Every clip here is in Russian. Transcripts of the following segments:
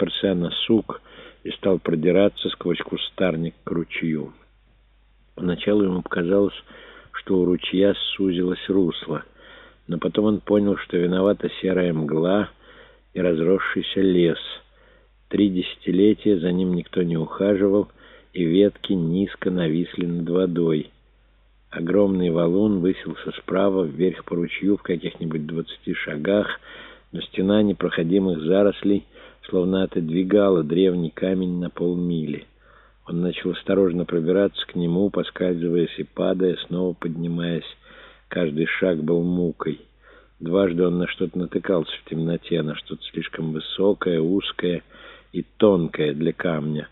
оперся на сук и стал продираться сквозь кустарник к ручью. Поначалу ему показалось, что у ручья сузилось русло, но потом он понял, что виновата серая мгла и разросшийся лес. Три десятилетия за ним никто не ухаживал, и ветки низко нависли над водой. Огромный валун высился справа вверх по ручью в каких-нибудь двадцати шагах, но стена непроходимых зарослей словно отодвигала древний камень на полмили. Он начал осторожно пробираться к нему, поскальзываясь и падая, снова поднимаясь. Каждый шаг был мукой. Дважды он на что-то натыкался в темноте, на что-то слишком высокое, узкое и тонкое для камня.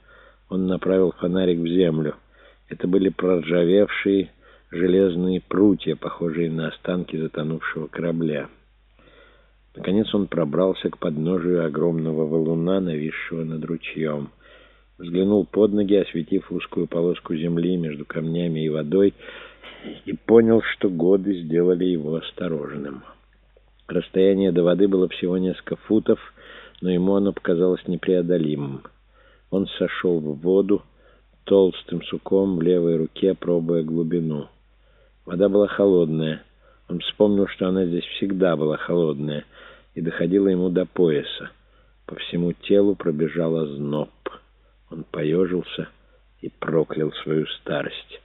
Он направил фонарик в землю. Это были проржавевшие железные прутья, похожие на останки затонувшего корабля. Наконец он пробрался к подножию огромного валуна, нависшего над ручьем. Взглянул под ноги, осветив узкую полоску земли между камнями и водой, и понял, что годы сделали его осторожным. Расстояние до воды было всего несколько футов, но ему оно показалось непреодолимым. Он сошел в воду толстым суком в левой руке, пробуя глубину. Вода была холодная. Он вспомнил, что она здесь всегда была холодная, и доходила ему до пояса. По всему телу пробежала зноб. Он поежился и проклял свою старость.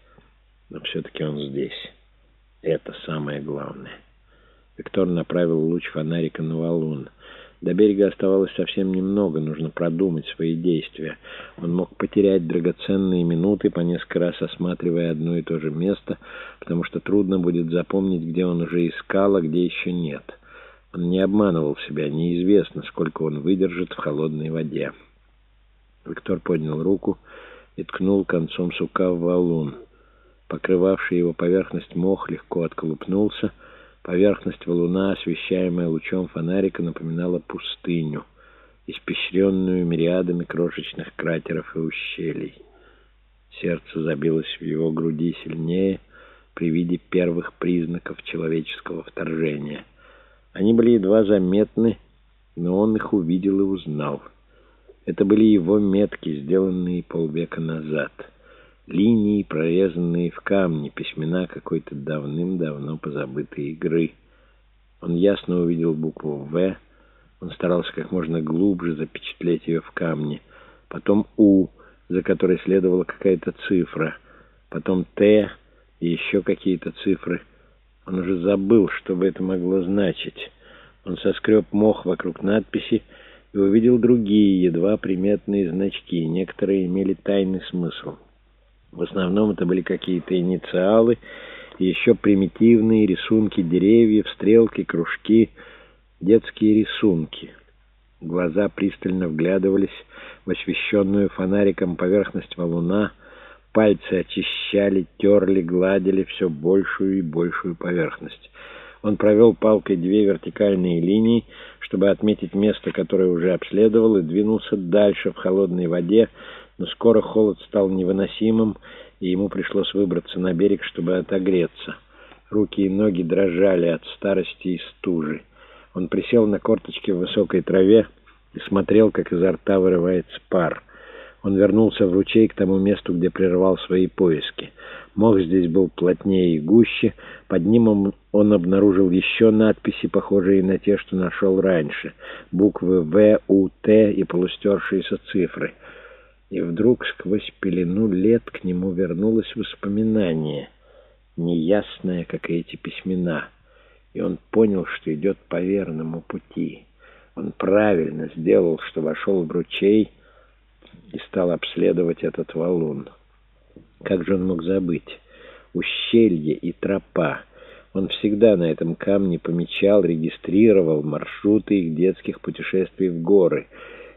Но все-таки он здесь. Это самое главное. Виктор направил луч фонарика на валун. До берега оставалось совсем немного, нужно продумать свои действия. Он мог потерять драгоценные минуты, по несколько раз осматривая одно и то же место, потому что трудно будет запомнить, где он уже искал, а где еще нет. Он не обманывал себя, неизвестно, сколько он выдержит в холодной воде. Виктор поднял руку и ткнул концом сука в валун. Покрывавший его поверхность мох легко отколупнулся. Поверхность валуна, освещаемая лучом фонарика, напоминала пустыню, испещренную мириадами крошечных кратеров и ущелий. Сердце забилось в его груди сильнее при виде первых признаков человеческого вторжения. Они были едва заметны, но он их увидел и узнал — это были его метки, сделанные полвека назад. Линии, прорезанные в камне, письмена какой-то давным-давно позабытой игры. Он ясно увидел букву «В». Он старался как можно глубже запечатлеть ее в камне. Потом «У», за которой следовала какая-то цифра. Потом «Т» и еще какие-то цифры. Он уже забыл, что бы это могло значить. Он соскреб мох вокруг надписи, и увидел другие, едва приметные значки. Некоторые имели тайный смысл. В основном это были какие-то инициалы и еще примитивные рисунки деревьев, стрелки, кружки, детские рисунки. Глаза пристально вглядывались в освещенную фонариком поверхность валуна, пальцы очищали, терли, гладили все большую и большую поверхность. Он провел палкой две вертикальные линии, чтобы отметить место, которое уже обследовал, и двинулся дальше в холодной воде, но скоро холод стал невыносимым, и ему пришлось выбраться на берег, чтобы отогреться. Руки и ноги дрожали от старости и стужи. Он присел на корточки в высокой траве и смотрел, как изо рта вырывается пар. Он вернулся в ручей к тому месту, где прервал свои поиски. Мох здесь был плотнее и гуще. Под ним он, обнаружил еще надписи, похожие на те, что нашел раньше. Буквы В, У, Т и полустершиеся цифры. И вдруг сквозь пелену лет к нему вернулось воспоминание, неясное, как и эти письмена. И он понял, что идет по верному пути. Он правильно сделал, что вошел в ручей и стал обследовать этот валун. Как же он мог забыть? Ущелье и тропа. Он всегда на этом камне помечал, регистрировал маршруты их детских путешествий в горы.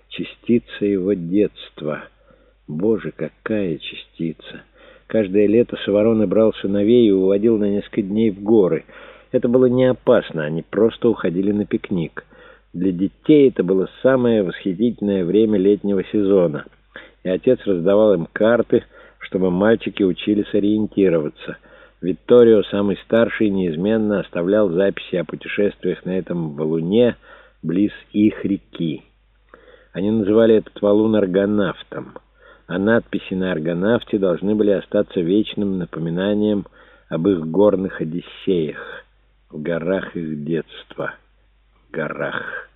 Частица его детства. Боже, какая частица! Каждое лето Саворон брал сыновей и уводил на несколько дней в горы. Это было не опасно, они просто уходили на пикник. Для детей это было самое восхитительное время летнего сезона. И отец раздавал им карты, чтобы мальчики учились ориентироваться. Витторио, самый старший, неизменно оставлял записи о путешествиях на этом валуне близ их реки. Они называли этот валун аргонавтом, а надписи на аргонавте должны были остаться вечным напоминанием об их горных одиссеях, в горах их детства, в горах.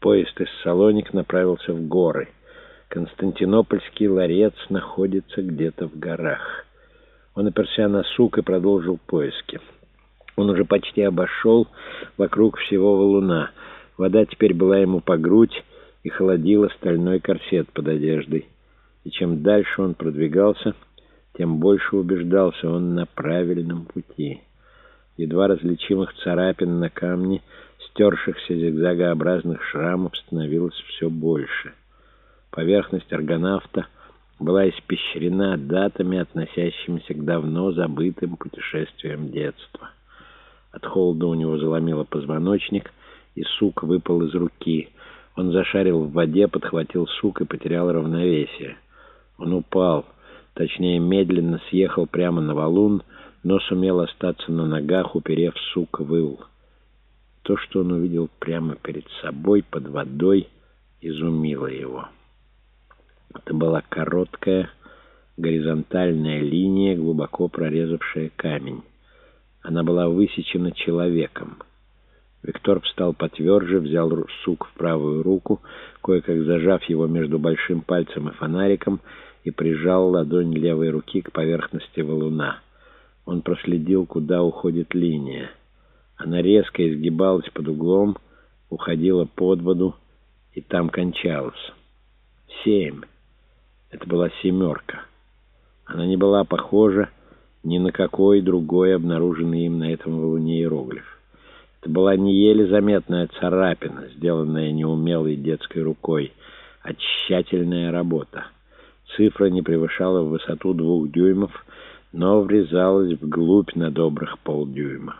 Поезд из Салоник направился в горы. Константинопольский ларец находится где-то в горах. Он оперся на сук и продолжил поиски. Он уже почти обошел вокруг всего валуна. Вода теперь была ему по грудь и холодила стальной корсет под одеждой. И чем дальше он продвигался, тем больше убеждался он на правильном пути. Едва различимых царапин на камне, стершихся зигзагообразных шрамов становилось все больше. Поверхность аргонавта — была испещрена датами, относящимися к давно забытым путешествиям детства. От холода у него заломило позвоночник, и сук выпал из руки. Он зашарил в воде, подхватил сук и потерял равновесие. Он упал, точнее, медленно съехал прямо на валун, но сумел остаться на ногах, уперев сук выл. То, что он увидел прямо перед собой, под водой, изумило его. Это была короткая горизонтальная линия, глубоко прорезавшая камень. Она была высечена человеком. Виктор встал потверже, взял сук в правую руку, кое-как зажав его между большим пальцем и фонариком, и прижал ладонь левой руки к поверхности валуна. Он проследил, куда уходит линия. Она резко изгибалась под углом, уходила под воду и там кончалась. Семь. Это была семерка. Она не была похожа ни на какой другой обнаруженный им на этом валуне иероглиф. Это была не еле заметная царапина, сделанная неумелой детской рукой, а тщательная работа. Цифра не превышала в высоту двух дюймов, но врезалась вглубь на добрых полдюйма.